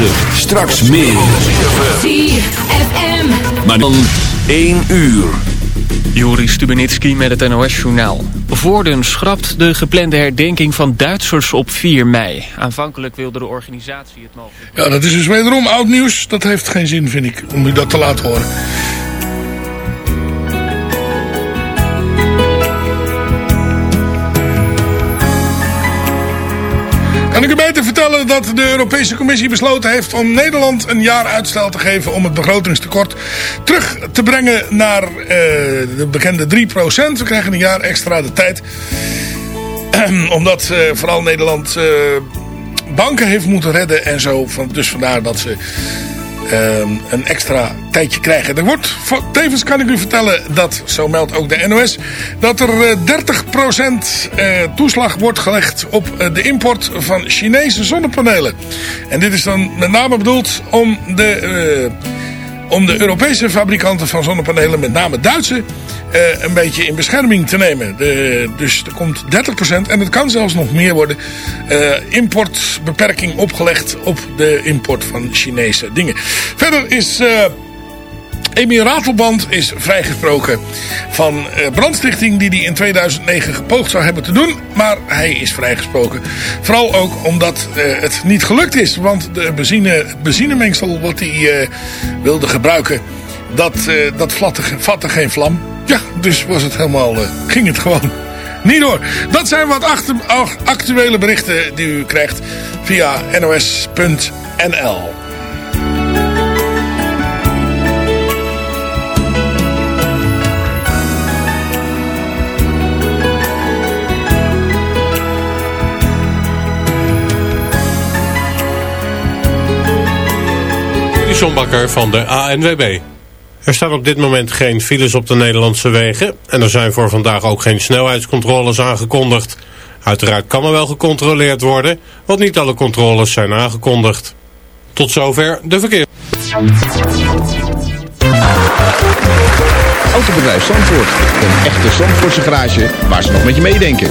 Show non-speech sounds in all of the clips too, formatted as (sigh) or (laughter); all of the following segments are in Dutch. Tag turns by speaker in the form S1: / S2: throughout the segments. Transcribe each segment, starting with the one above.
S1: 9. Straks meer.
S2: ZFM.
S1: Maar dan 1 uur.
S3: Joris Stubenitski met het NOS-journaal. Voorden schrapt de geplande herdenking van Duitsers op 4 mei. Aanvankelijk wilde de organisatie het mogelijk...
S4: Ja, dat is dus wederom oud nieuws. Dat heeft geen zin, vind ik, om u dat te laten horen. Kan ik beter vertellen dat de Europese Commissie besloten heeft om Nederland een jaar uitstel te geven om het begrotingstekort terug te brengen naar uh, de bekende 3%. We krijgen een jaar extra de tijd. (clears throat) Omdat uh, vooral Nederland uh, banken heeft moeten redden en zo. Dus vandaar dat ze een extra tijdje krijgen. Er wordt, tevens kan ik u vertellen dat, zo meldt ook de NOS, dat er 30% toeslag wordt gelegd op de import van Chinese zonnepanelen. En dit is dan met name bedoeld om de, om de Europese fabrikanten van zonnepanelen, met name Duitse, uh, een beetje in bescherming te nemen. De, dus er komt 30% en het kan zelfs nog meer worden. Uh, importbeperking opgelegd op de import van Chinese dingen. Verder is... Uh, Emiel Ratelband is vrijgesproken van uh, brandstichting die hij in 2009 gepoogd zou hebben te doen. Maar hij is vrijgesproken. Vooral ook omdat uh, het niet gelukt is. Want de benzine, benzinemengsel wat hij uh, wilde gebruiken, dat, dat vatte, vatte geen vlam. Ja, dus was het helemaal, ging het gewoon (laughs) niet door. Dat zijn wat actuele berichten die u krijgt via nos.nl.
S5: Bakker van de ANWB. Er staan op dit moment geen files op de Nederlandse wegen... en er zijn voor vandaag ook geen snelheidscontroles aangekondigd. Uiteraard kan er wel gecontroleerd worden... want niet alle controles zijn aangekondigd. Tot zover de verkeer.
S6: Autobedrijf Zandvoort. Een echte Zandvoortse garage waar ze nog met je meedenken.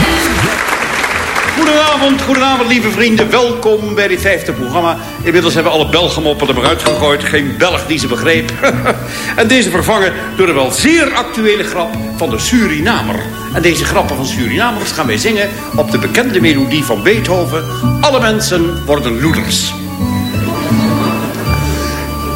S7: Goedenavond, goedenavond lieve vrienden. Welkom bij dit vijfde programma. Inmiddels hebben alle Belgemoppen er maar uitgegooid. Geen Belg die ze begreep. (laughs) en deze vervangen door de wel zeer actuele grap van de Surinamer. En deze grappen van Surinamers gaan wij zingen op de bekende melodie van Beethoven. Alle mensen worden loeders.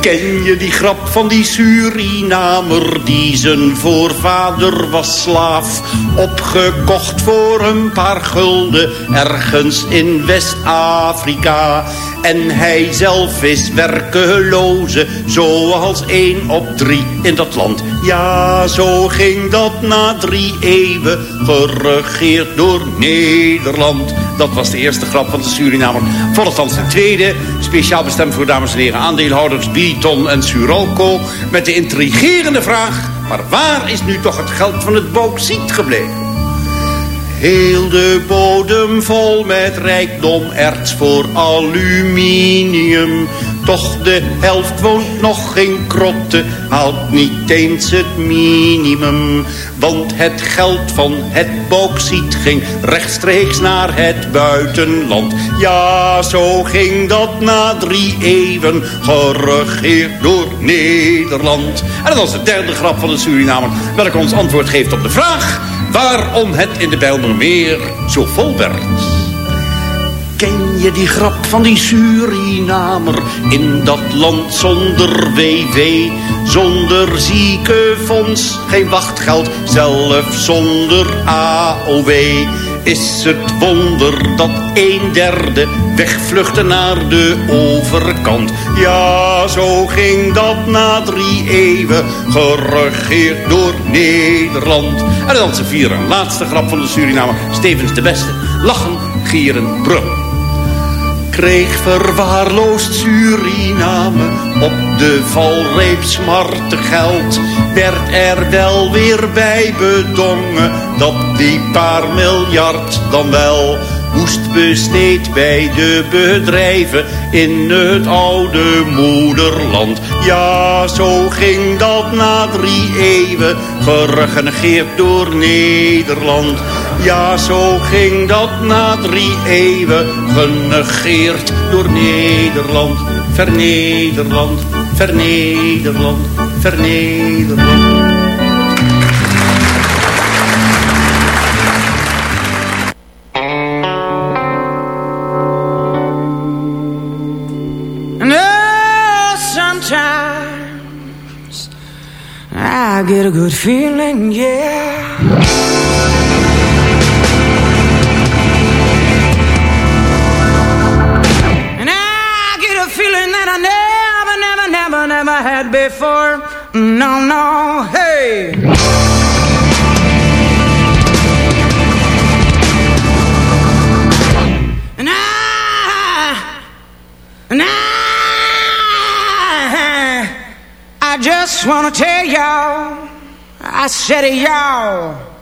S7: Ken je die grap van die Surinamer die zijn voorvader was slaaf? Opgekocht voor een paar gulden ergens in West-Afrika. En hij zelf is werkeloze, zoals één op drie in dat land. Ja, zo ging dat na drie eeuwen, geregeerd door Nederland. Dat was de eerste grap van de Surinamer. Volgt dan de tweede, speciaal bestemd voor dames en heren aandeelhouders... Biton en Suralco, met de intrigerende vraag... maar waar is nu toch het geld van het bauxiet gebleven? Heel de bodem vol met rijkdom erts voor aluminium. Toch de helft woont nog in krotten, haalt niet eens het minimum. Want het geld van het bauxiet ging rechtstreeks naar het buitenland. Ja, zo ging dat na drie eeuwen, geregeerd door Nederland. En dat was de derde grap van de Surinamer, welke ons antwoord geeft op de vraag... waarom het in de Bijlmermeer zo vol werd. Die grap van die Surinamer in dat land zonder WW? Zonder ziekenfonds, geen wachtgeld, zelf zonder AOW. Is het wonder dat een derde wegvluchtte naar de overkant? Ja, zo ging dat na drie eeuwen, geregeerd door Nederland. En dan onze vierde en laatste grap van de Surinamer, Stevens de Beste. Lachen, gieren, brullen kreeg verwaarloosd Suriname op de valreep smarte geld. Werd er wel weer bij bedongen dat die paar miljard dan wel moest besteed bij de bedrijven in het oude moederland. Ja, zo ging dat na drie eeuwen, geregeneerd door Nederland. Ja, zo ging dat na drie eeuwen, genegeerd door Nederland. Vernederland, vernederland, vernederland.
S2: I get a good feeling, yeah. No, no, hey. And I, I just wanna tell y'all, I said it, y'all.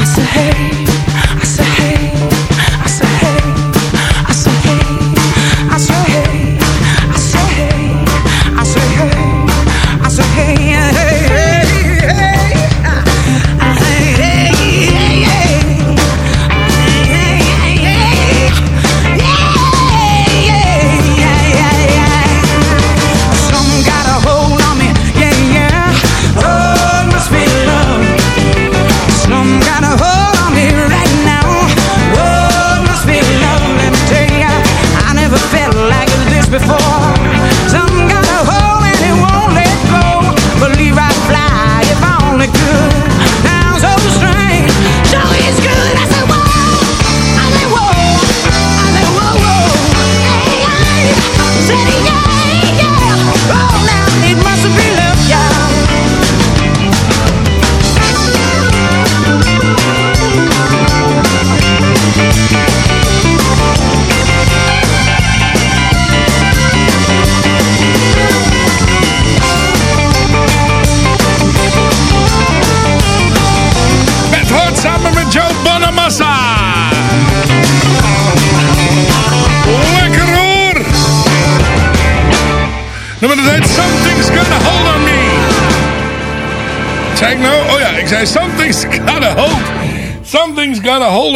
S2: I said, hey.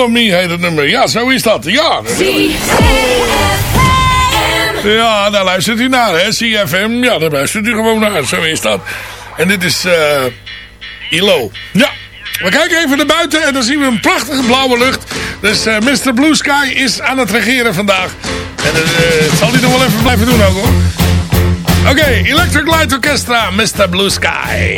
S2: on
S4: heet het nummer. Ja, zo is dat. Ja. Ja, daar luistert u naar, hè. CFM, ja, daar luistert u gewoon naar. Zo is dat. En dit is uh, ILO. Ja. We kijken even naar buiten en dan zien we een prachtige blauwe lucht. Dus eh, uh, Mr. Blue Sky is aan het regeren vandaag. En dat zal hij nog wel even blijven doen ook hoor. Oké, Electric Light Orchestra, Mr. Blue Sky.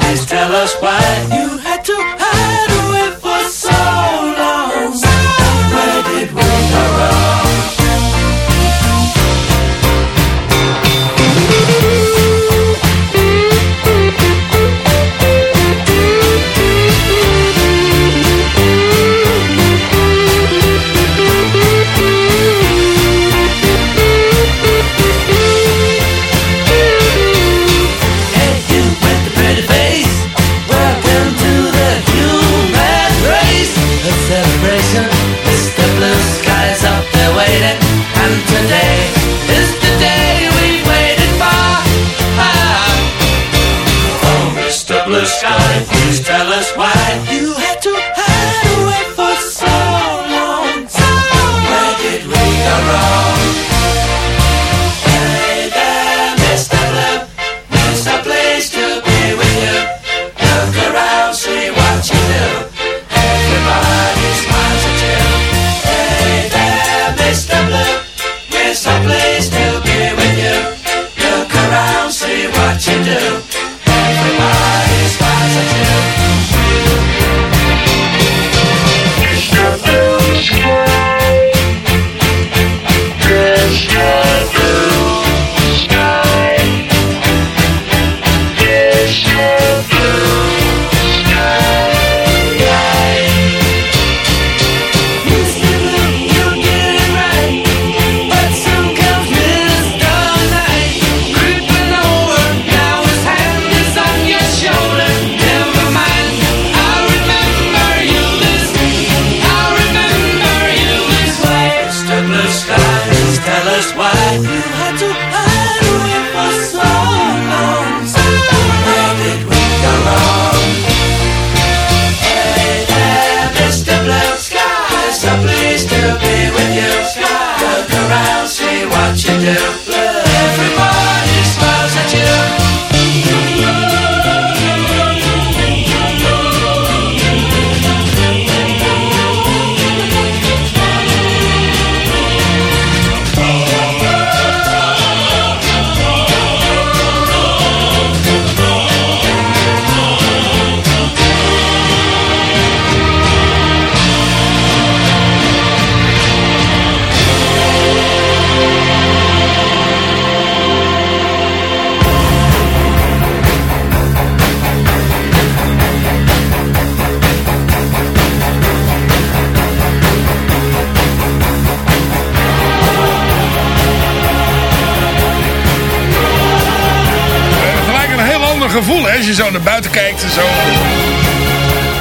S8: Please tell us why.
S4: Gevoel hè, als je zo naar buiten kijkt en zo.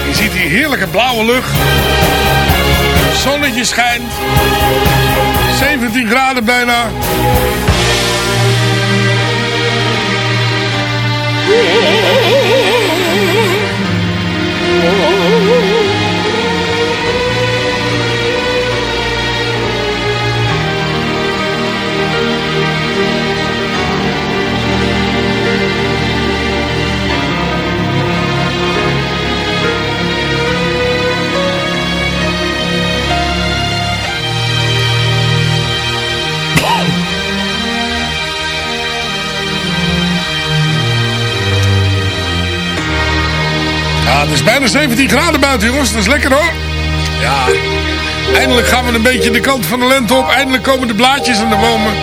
S4: Je ziet hier heerlijke blauwe lucht. Zonnetje schijnt. 17 graden bijna. Het is bijna 17 graden buiten, jongens. Dat is lekker hoor. Ja, eindelijk gaan we een beetje de kant van de lente op. Eindelijk komen de blaadjes aan de bomen.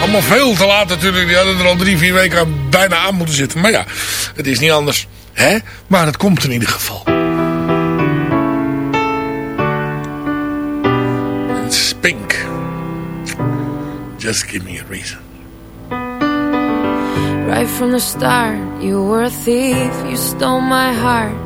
S4: Allemaal veel te laat natuurlijk. Die hadden er al drie, vier weken bijna aan moeten zitten. Maar ja, het is niet anders. hè? Maar het komt in ieder geval. Pink. Just give me a reason.
S9: Right from the start, you were a thief, you stole my heart,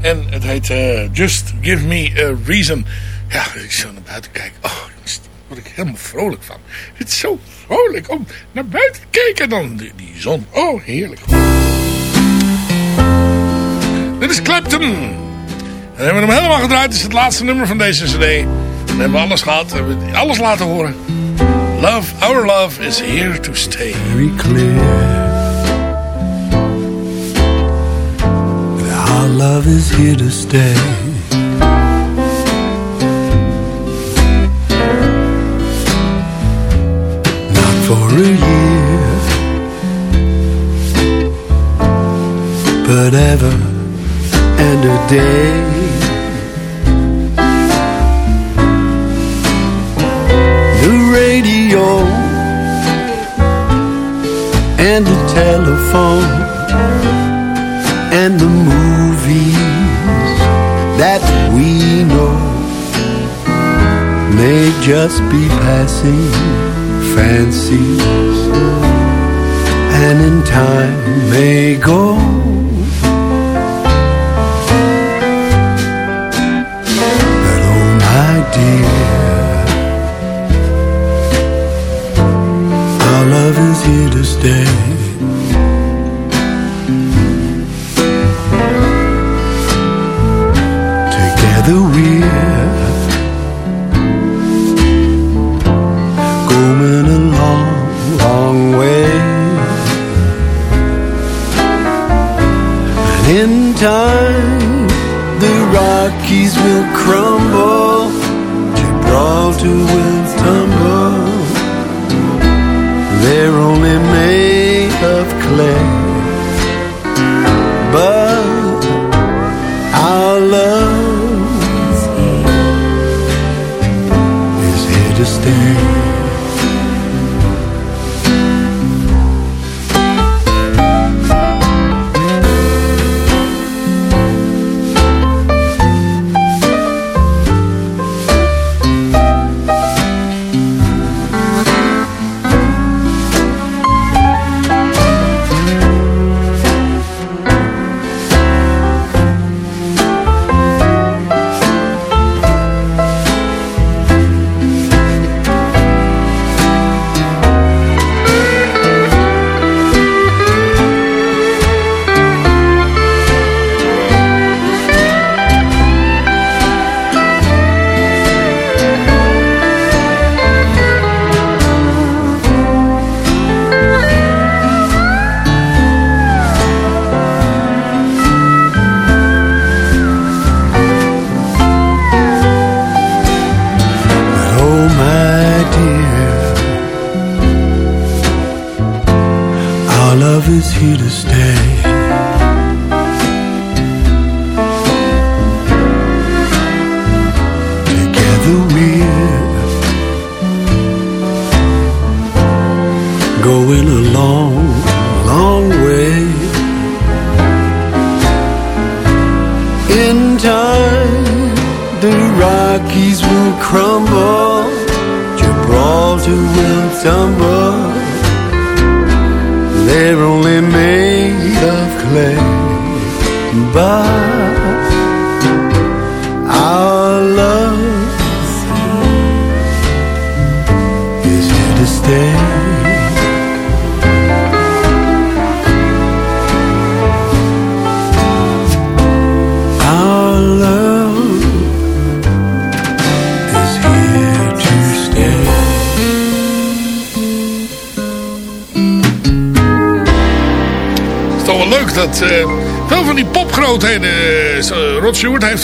S4: En het heet eh, Just Give Me a Reason. Ja, ik zo naar buiten kijk. Oh, daar word ik helemaal vrolijk van. Het is zo vrolijk om naar buiten te kijken. Dan die, zon. Oh, heerlijk. Dit is Clapton. Dan hebben we hem helemaal gedraaid. Het is het laatste nummer van deze cd. Dan hebben we alles gehad. hebben we alles laten horen. Love, our love is here to stay.
S10: very clear love is here to stay. Not for a year, but ever and a day. Just be passing fancies and in time may go.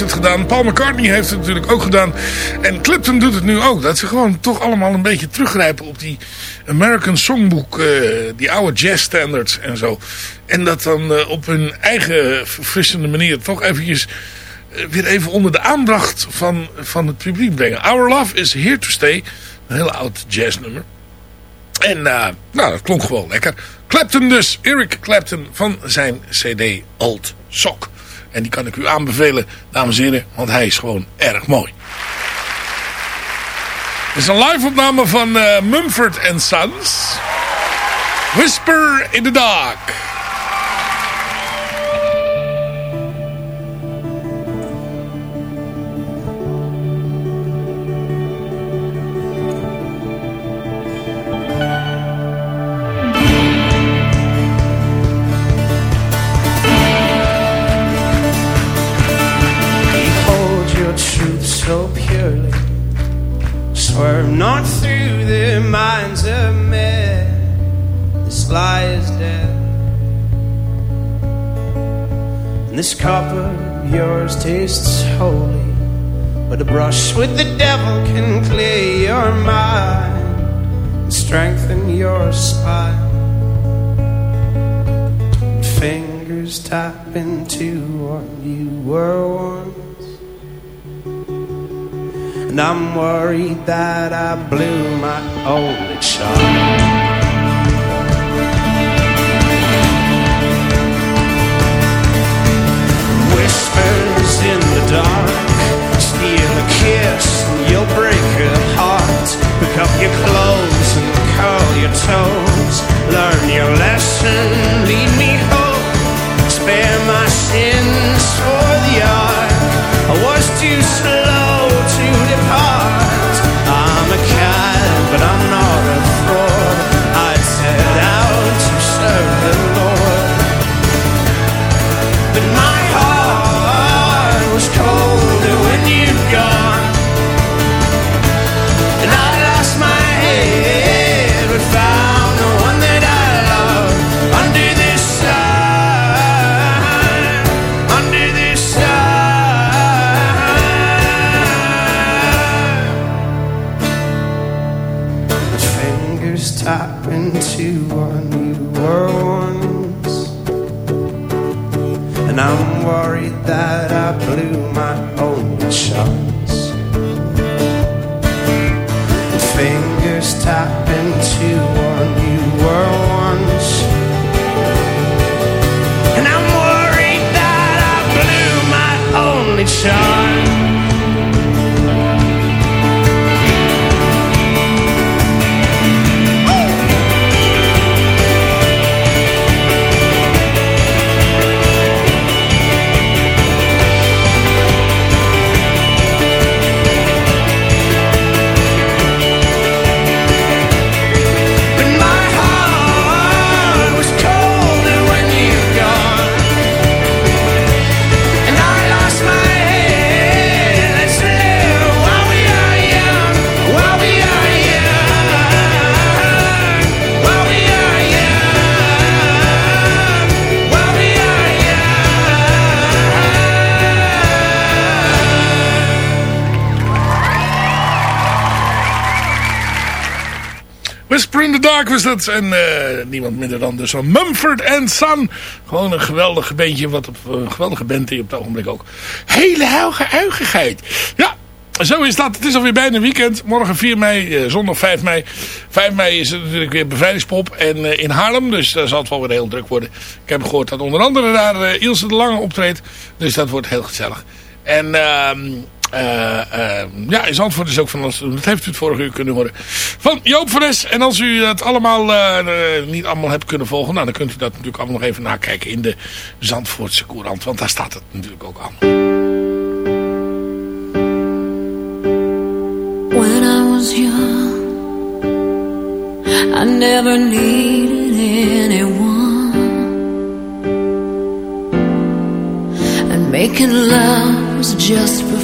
S4: Het gedaan. Paul McCartney heeft het natuurlijk ook gedaan. En Clapton doet het nu ook. Dat ze gewoon toch allemaal een beetje teruggrijpen op die American Songbook. eh, die oude jazz standards en zo. En dat dan eh, op hun eigen verfrissende manier toch eventjes... eh, weer even onder de aandacht van, van het publiek brengen. Our Love is Here to Stay. Een heel oud jazznummer. En nou, dat klonk gewoon lekker. Clapton dus, Eric Clapton van zijn cd Old Sock. En die kan ik u aanbevelen, dames en heren, want hij is gewoon erg mooi. Dit is een live opname van eh, Mumford Sons. Whisper in the Dark.
S2: Tastes holy. But a brush with the devil can clear your mind and strengthen your spine. Fingers tap into what you were once. And I'm worried that I blew my only shot. Dark, steal a kiss, and you'll break her heart. Pick up your clothes and curl your toes. Learn your lesson,
S4: Whisper in the Dark was dat. En eh, niemand minder dan dus van Mumford Son. Gewoon een geweldige beentje. Wat op, een geweldige band die op het ogenblik ook hele huige uigigheid. Ja, zo is dat. Het is alweer bijna weekend. Morgen 4 mei, eh, zondag 5 mei. 5 mei is het natuurlijk weer bevrijdingspop. En eh, in Haarlem. Dus daar zal het wel weer heel druk worden. Ik heb gehoord dat onder andere daar Ilse de Lange optreedt. Dus dat wordt heel gezellig. En... eh, eh, ja, in Zandvoort is ook van ons. Dat heeft u het vorige uur kunnen horen. Van Joop van Es. En als u dat allemaal eh, niet allemaal hebt kunnen volgen. Nou, dan kunt u dat natuurlijk allemaal nog even nakijken in de Zandvoortse Courant. Want daar staat het natuurlijk ook aan.
S9: When I was young, I never needed anyone. And making love was just for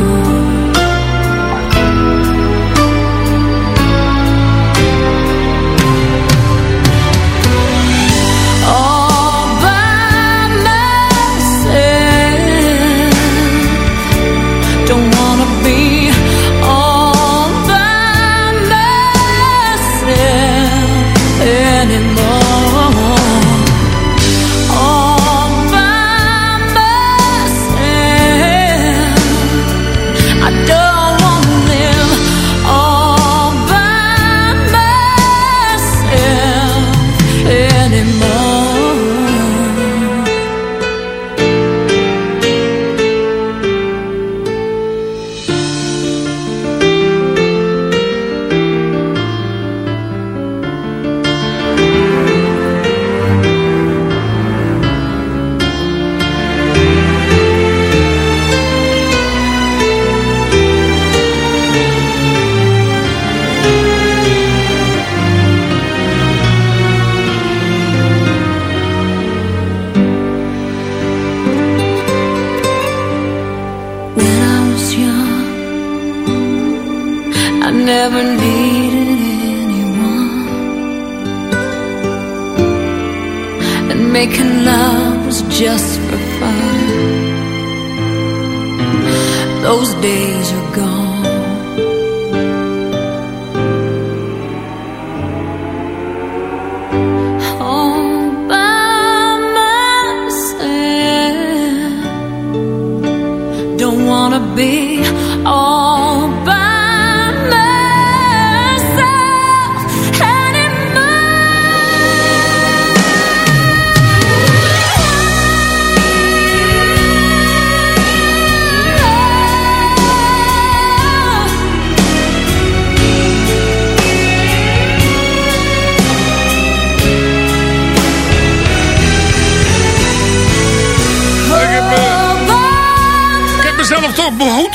S9: Be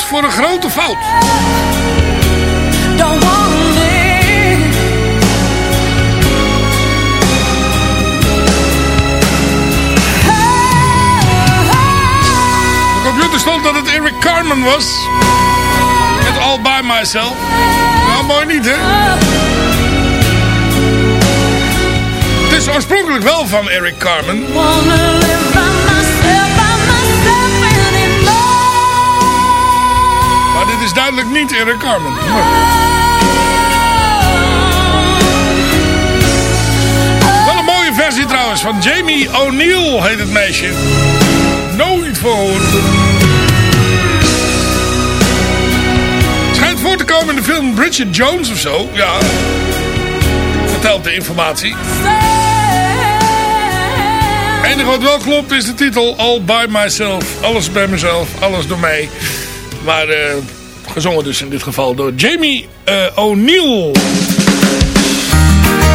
S4: voor een grote fout. De computer stond dat het Eric Carmen was. Met All By Myself. Nou, mooi niet, hè? Het is oorspronkelijk wel van Eric Carmen. Is duidelijk niet Eric Carmen. Wel een mooie versie trouwens van Jamie O'Neill heet het meisje. Nooit. Schijnt voor te komen in de film Bridget Jones of zo. Ja. Vertelt de informatie. Het enige wat wel klopt is de titel All By Myself. Alles bij mezelf, alles door mij. Maar eh, gezongen dus in dit geval door Jamie eh, O'Neill.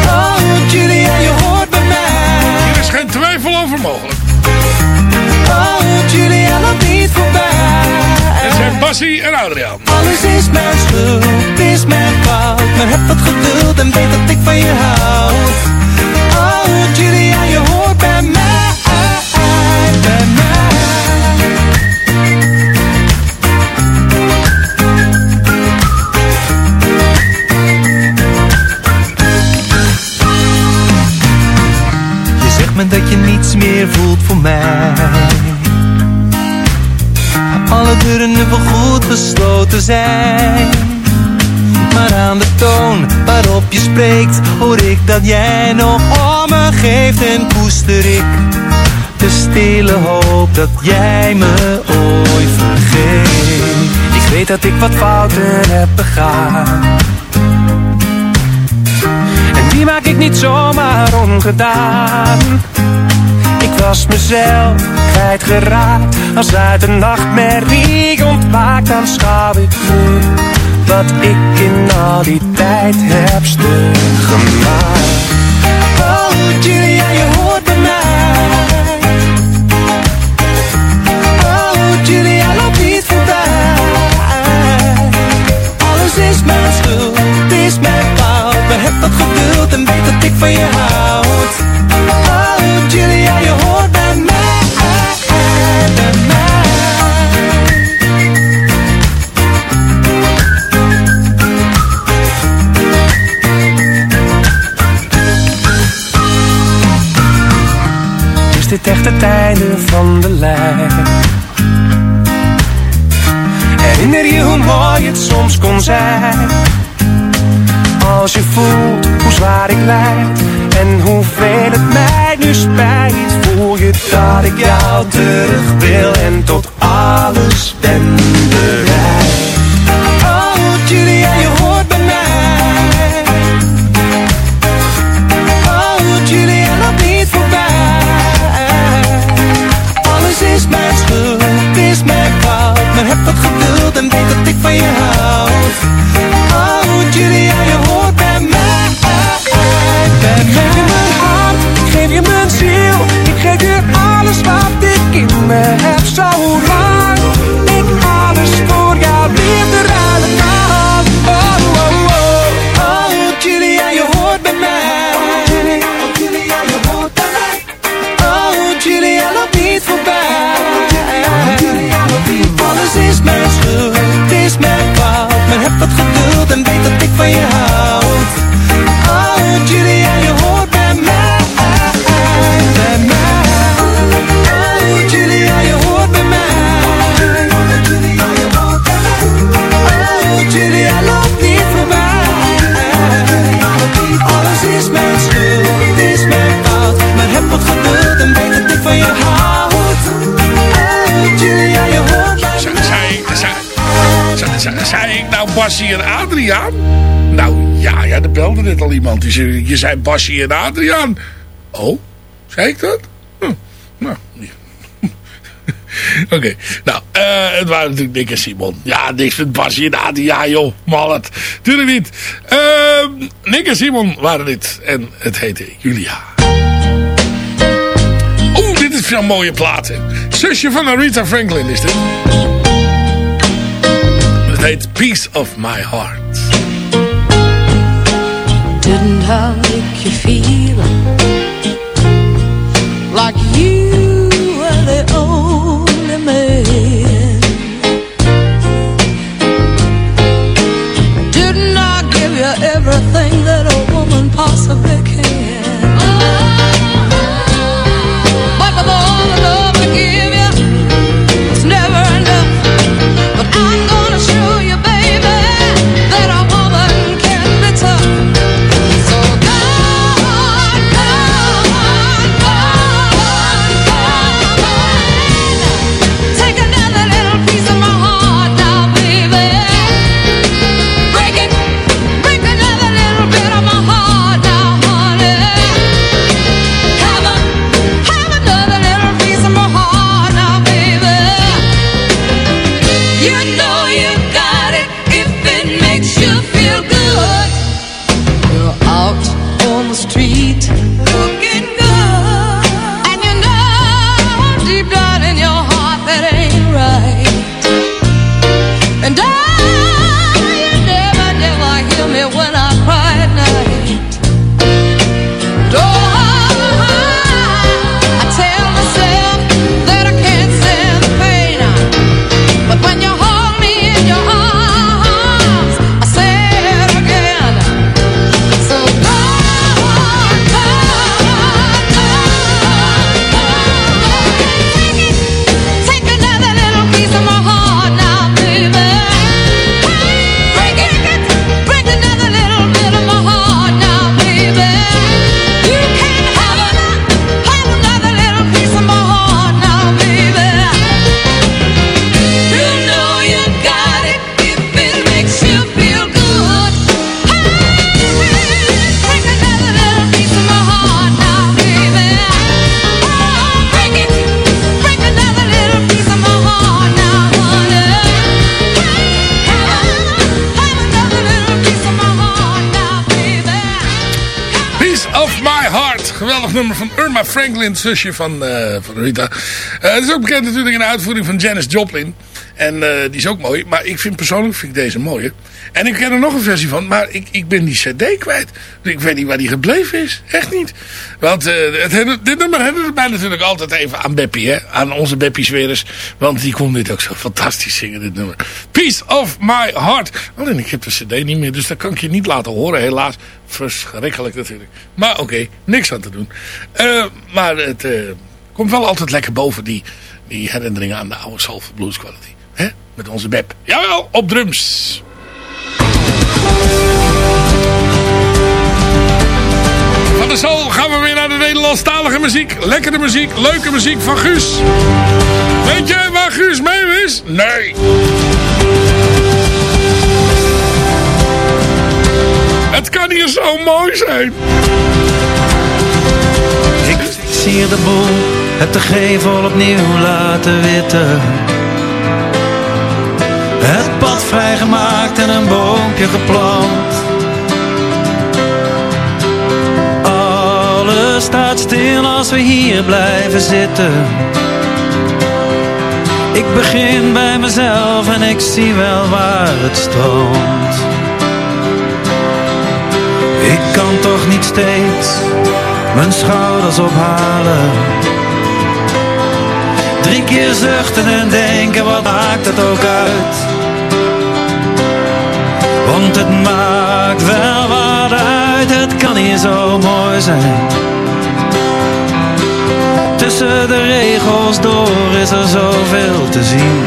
S8: Oh, Julia, je hoort bij mij.
S4: Hier is geen twijfel over mogelijk.
S8: Oh, Julia, loop niet voorbij.
S4: Dit zijn Bassie en Adriaan.
S8: Alles is mijn schuld, is mijn fout. Maar heb wat geduld en weet dat ik van je houd. Oh, Julia, je hoort bij mij. Dat je niets meer voelt voor mij. Alle deuren nu goed gesloten zijn. Maar aan de toon waarop je spreekt, hoor ik dat jij nog om me geeft en koester ik de stille hoop dat jij me ooit vergeet. Ik weet dat ik wat fouten heb begaan die maak ik niet zomaar ongedaan. Ik was mezelf kwijtgeraakt, als uit een nachtmerrie ontwaakt, dan schouw ik nu wat ik in al die tijd heb gemaakt. Oh, Julia, je hoort bij mij. Oh, Julia, loop niet voorbij.
S11: Alles is mijn schuld dat geduld en weet dat ik van je houd. Oh, Julia, je hoort bij mij, bij mij. Is dit echt het einde van de lijn? Herinner je hoe mooi het soms kon zijn? Als je voelt hoe zwaar ik lijd en hoeveel het mij nu spijt, voel je dat ik jou terug wil en tot alles ben bereid. Oh, Julia, je hoort bij mij. Oh, Julia, loop niet voorbij. Alles is mijn schuld, is mijn fout. Maar heb wat geduld en weet dat ik van je houd.
S4: Ik Bassie en Adriaan? Nou ja, ja, er belde net al iemand. Die zei, je zei Bassie en Adriaan. Oh, zei ik dat? Hm, nou, ja. (laughs) Oké, nou, eh, het waren natuurlijk Nick en Simon. Ja, niks met Bassie en Adriaan, joh. Mallet. Tuurlijk niet. Uh, Nick en Simon waren dit. En het heette Julia. Oeh, dit is een mooie plaat. hè. Zusje van Aretha Franklin is dit. Het heet Peace of My Heart.
S9: Didn't I make you feel like you
S4: Franklin, zusje van, eh, van Rita. Eh, het is ook bekend natuurlijk in de uitvoering van Janis Joplin. En eh, die is ook mooi. Maar ik vind persoonlijk vind ik deze mooier. En ik ken er nog een versie van. Maar ik, ik ben die cd kwijt. Dus ik weet niet waar die gebleven is. Echt niet. Want eh, het, dit nummer herinnert mij natuurlijk altijd even aan Beppie. Hè? Aan onze Beppie Sweres. Want die kon dit ook zo fantastisch zingen, dit nummer. Peace of my heart. Alleen ik heb de cd niet meer. Dus dat kan ik je niet laten horen, helaas. Verschrikkelijk natuurlijk. Maar oké, niks aan te doen. Eh, maar het, Komt wel altijd lekker boven die, die herinneringen aan de oude Soulful Blues Quality. Met onze Beb. Jawel, op drums. Van de soul gaan we weer naar de Nederlandstalige muziek. Lekkere muziek, leuke muziek van Guus. Weet je waar Guus mee is? Nee. Het kan hier zo mooi zijn.
S11: Ik zie de boel, heb de gevel opnieuw laten witten. Het pad vrijgemaakt en een boompje geplant. Alles staat stil als we hier blijven zitten. Ik begin bij mezelf en ik zie wel waar het stroomt. Ik kan toch niet steeds mijn schouders ophalen. Drie keer zuchten en denken, wat maakt het ook uit? Want het maakt wel wat uit, het kan hier zo mooi zijn. Tussen de regels door is er zoveel te zien.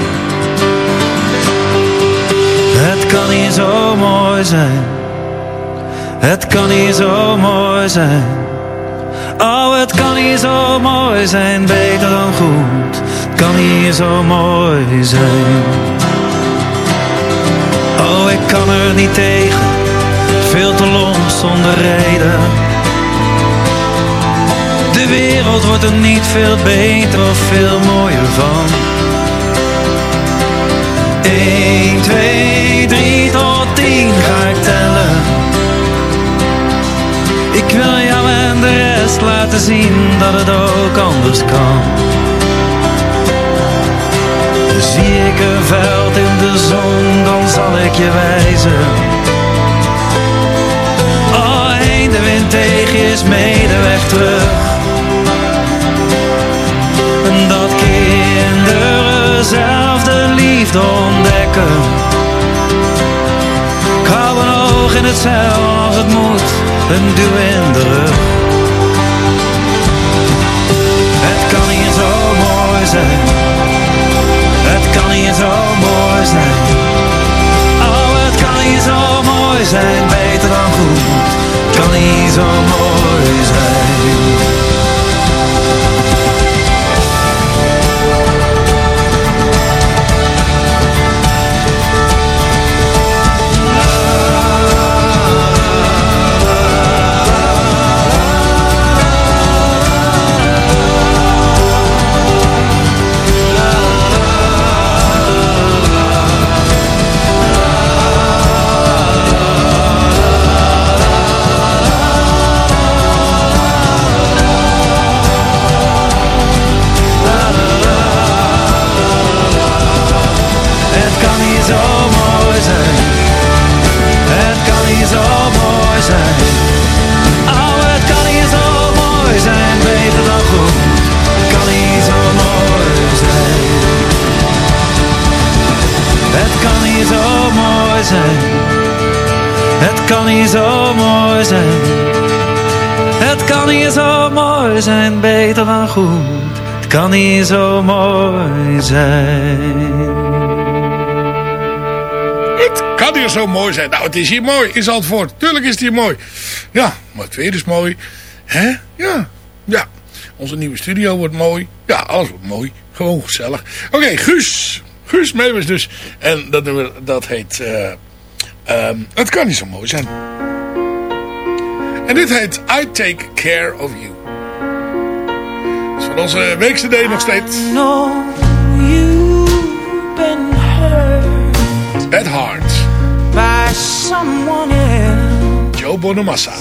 S11: Het kan hier zo mooi zijn. Het kan hier zo mooi zijn. Oh, het kan hier zo mooi zijn, beter dan goed. Kan hier zo mooi zijn. Oh, ik kan er niet tegen, veel te lomp zonder reden. De wereld wordt er niet veel beter of veel mooier van. 1, 2, 3 tot 10 ga ik tellen. Ik wil jou en de rest laten zien dat het ook anders kan. Zie ik een veld in de zon, dan zal ik je wijzen. Oh, heen de wind tegen is mee weg terug. En dat kinderen zelf de liefde ontdekken. Ik hou een oog in het zeil als het moet, een duw in de rug. Het kan hier zo mooi zijn, kan hier zo mooi zijn. Oh, het kan hier zo mooi zijn, beter dan goed. Kan hier zo mooi zijn. Hier zo mooi zijn. Het kan hier zo mooi zijn.
S4: Nou, het is hier mooi in Zandvoort. Tuurlijk is het hier mooi. Ja, maar het weer is mooi. Hè? Ja. Ja. Onze nieuwe studio wordt mooi. Ja, alles wordt mooi. Gewoon gezellig. Oké, Guus. Guus Meeuwis dus. En dat, dat heet... eh, ehm, het kan niet zo mooi zijn. En dit heet I Take Care of You. Van onze weekse day nog steeds. Bad Heart.
S12: by someone else.
S4: Joe Bonamassa.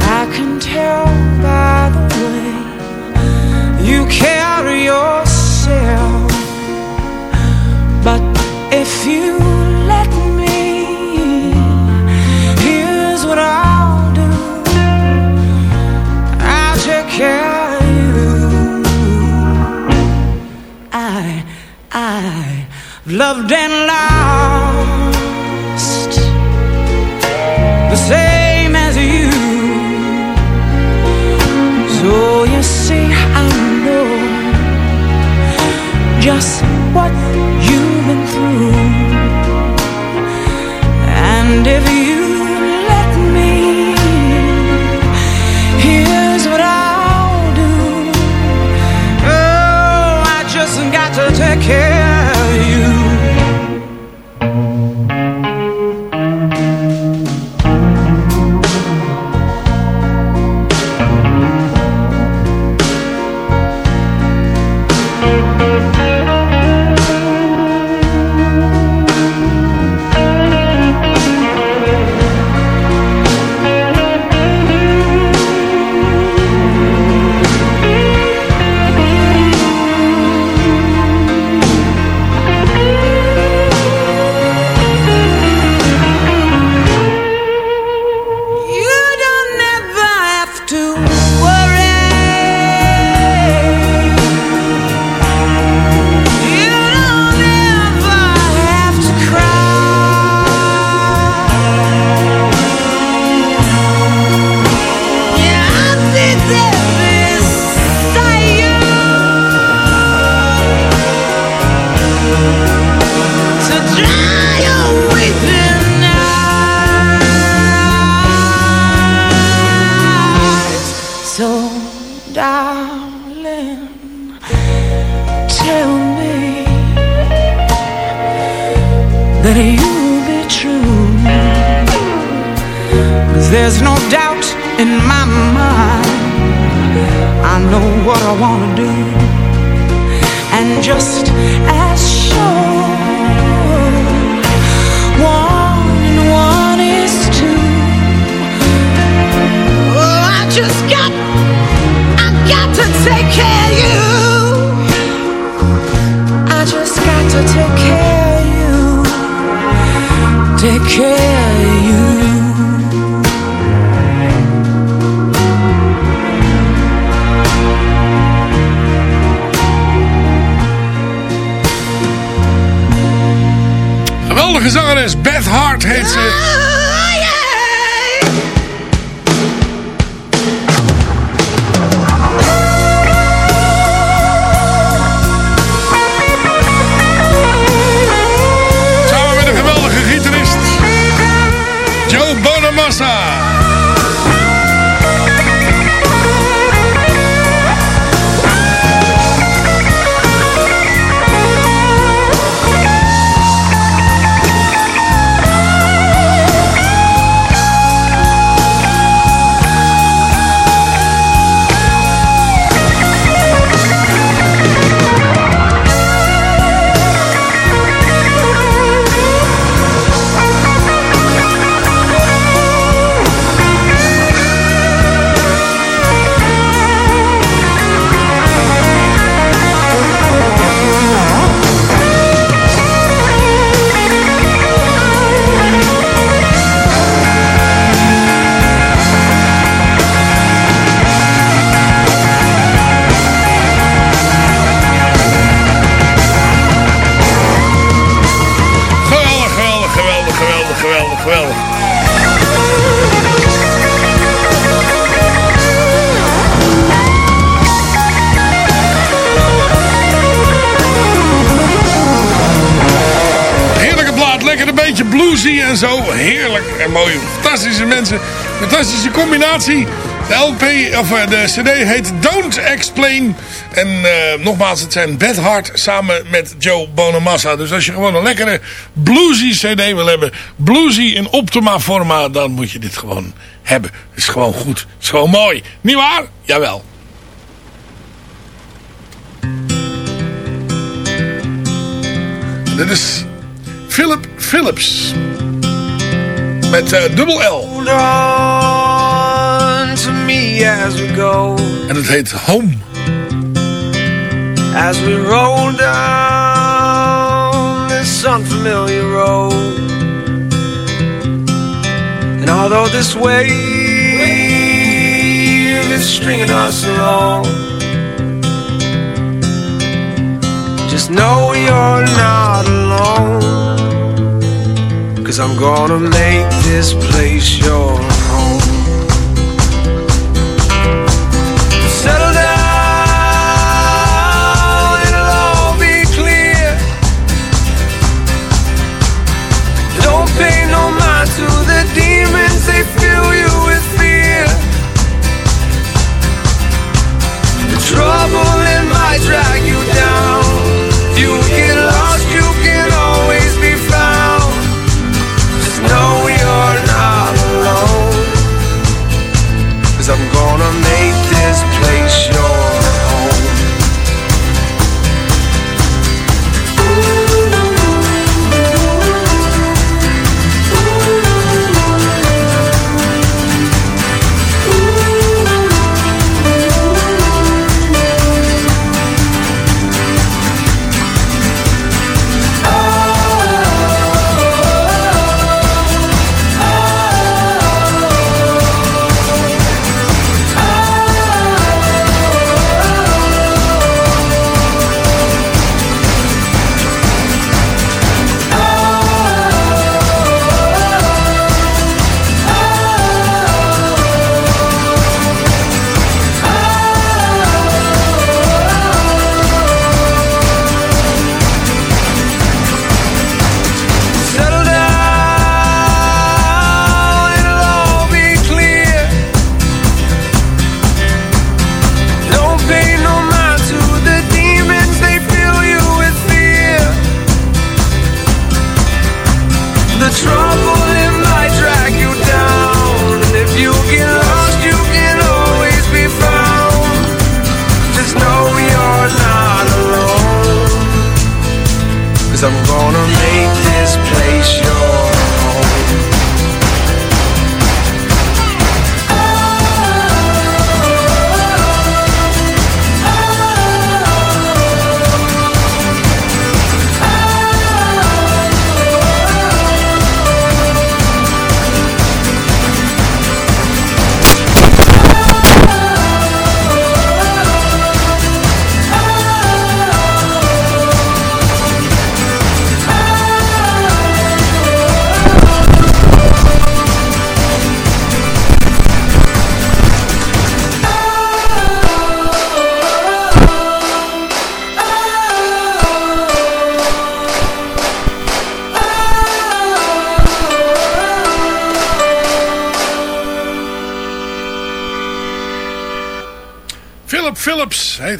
S12: I can tell by the way you carry yourself. But if you loved and lost the same as you. So you see,
S2: I know just what darling, tell me that you'll be true. 'Cause there's no doubt in my mind. I know what I wanna do, and just as sure, one and one is two. Oh, I just
S4: zangeres, Beth Hart heet ze. En zo. Heerlijk en mooi. Fantastische mensen. Fantastische combinatie. De LP, of eh, de CD heet Don't Explain. En eh, nogmaals, het zijn Beth Hart samen met Joe Bonamassa. Dus als je gewoon een lekkere bluesy CD wil hebben. Bluesy in optima forma. Dan moet je dit gewoon hebben. Het is gewoon goed. Het is gewoon mooi. Niet waar? Jawel. Dit is Philip Phillips. Met eh, dubbel L.
S13: Hold on to me as we go.
S4: En het heet Home.
S13: As we roll down this unfamiliar road. And although this wave is stringing us along, just know you're not alone. Cause I'm gonna make this place your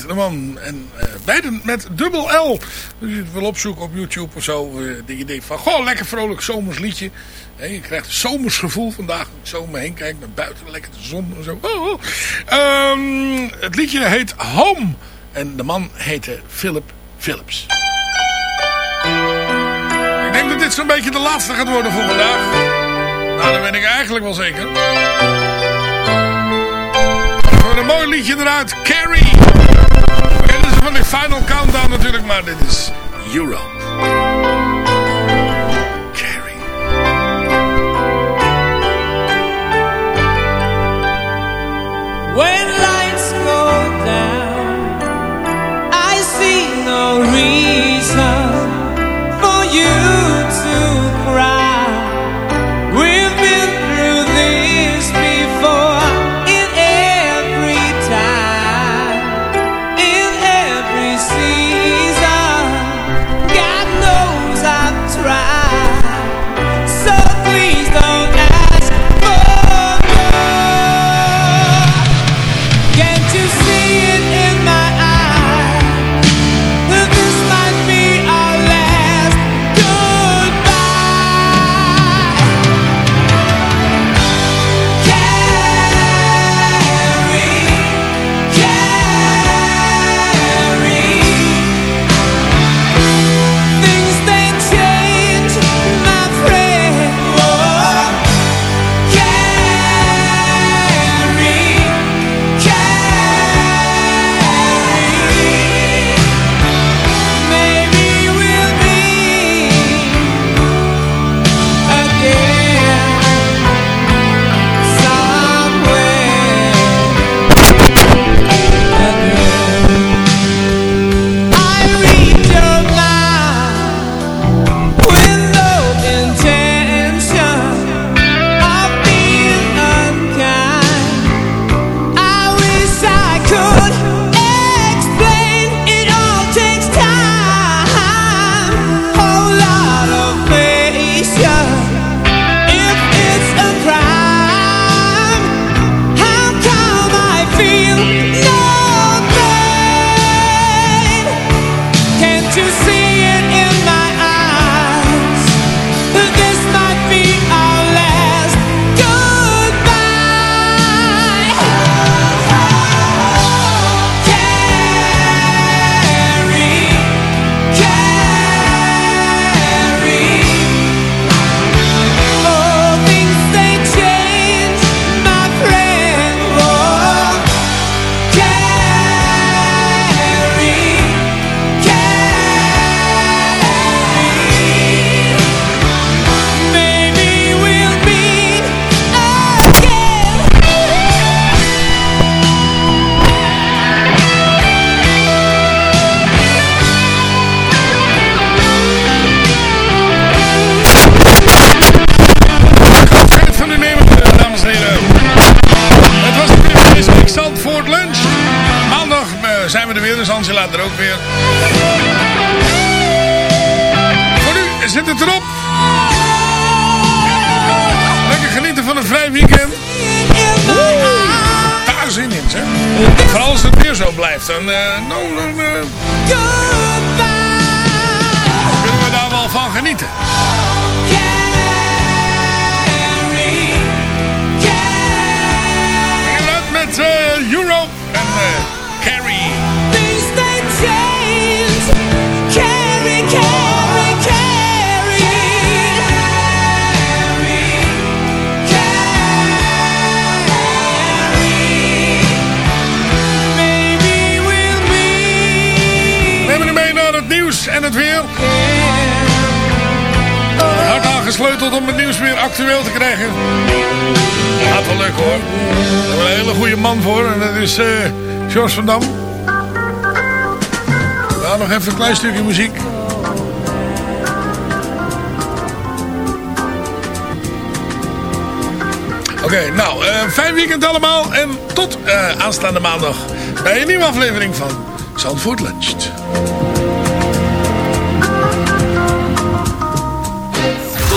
S4: de man. En eh beiden met dubbel L. Dus je het wil opzoeken op YouTube of zo. eh, dat je van, goh, lekker vrolijk zomers liedje. Hè, je krijgt een zomers gevoel vandaag. Ik zo om heen kijk, naar buiten, lekker de zon en zo. Oh, oh. Ehm, het liedje heet Home. En de man heette Philip Phillips. Ik denk dat dit zo'n beetje de laatste gaat worden voor vandaag. Nou, dat ben ik eigenlijk wel zeker. Een mooi liedje eruit. Carrie. Van de Final Countdown natuurlijk, maar dit is Euro.
S2: When lights go down, I see no reason
S4: blijft, dan, eh, nou, dan eh, kunnen we daar wel van genieten. Hard aangesleuteld om het nieuws weer actueel te krijgen. Gaat wel leuk hoor. Daar hebben we een hele goede man voor. En dat is eh George van Dam. Nou, nog even een klein stukje muziek. Oké, nou, eh, fijn weekend allemaal. En tot eh, aanstaande maandag bij een nieuwe aflevering van Zandvoort Luncht.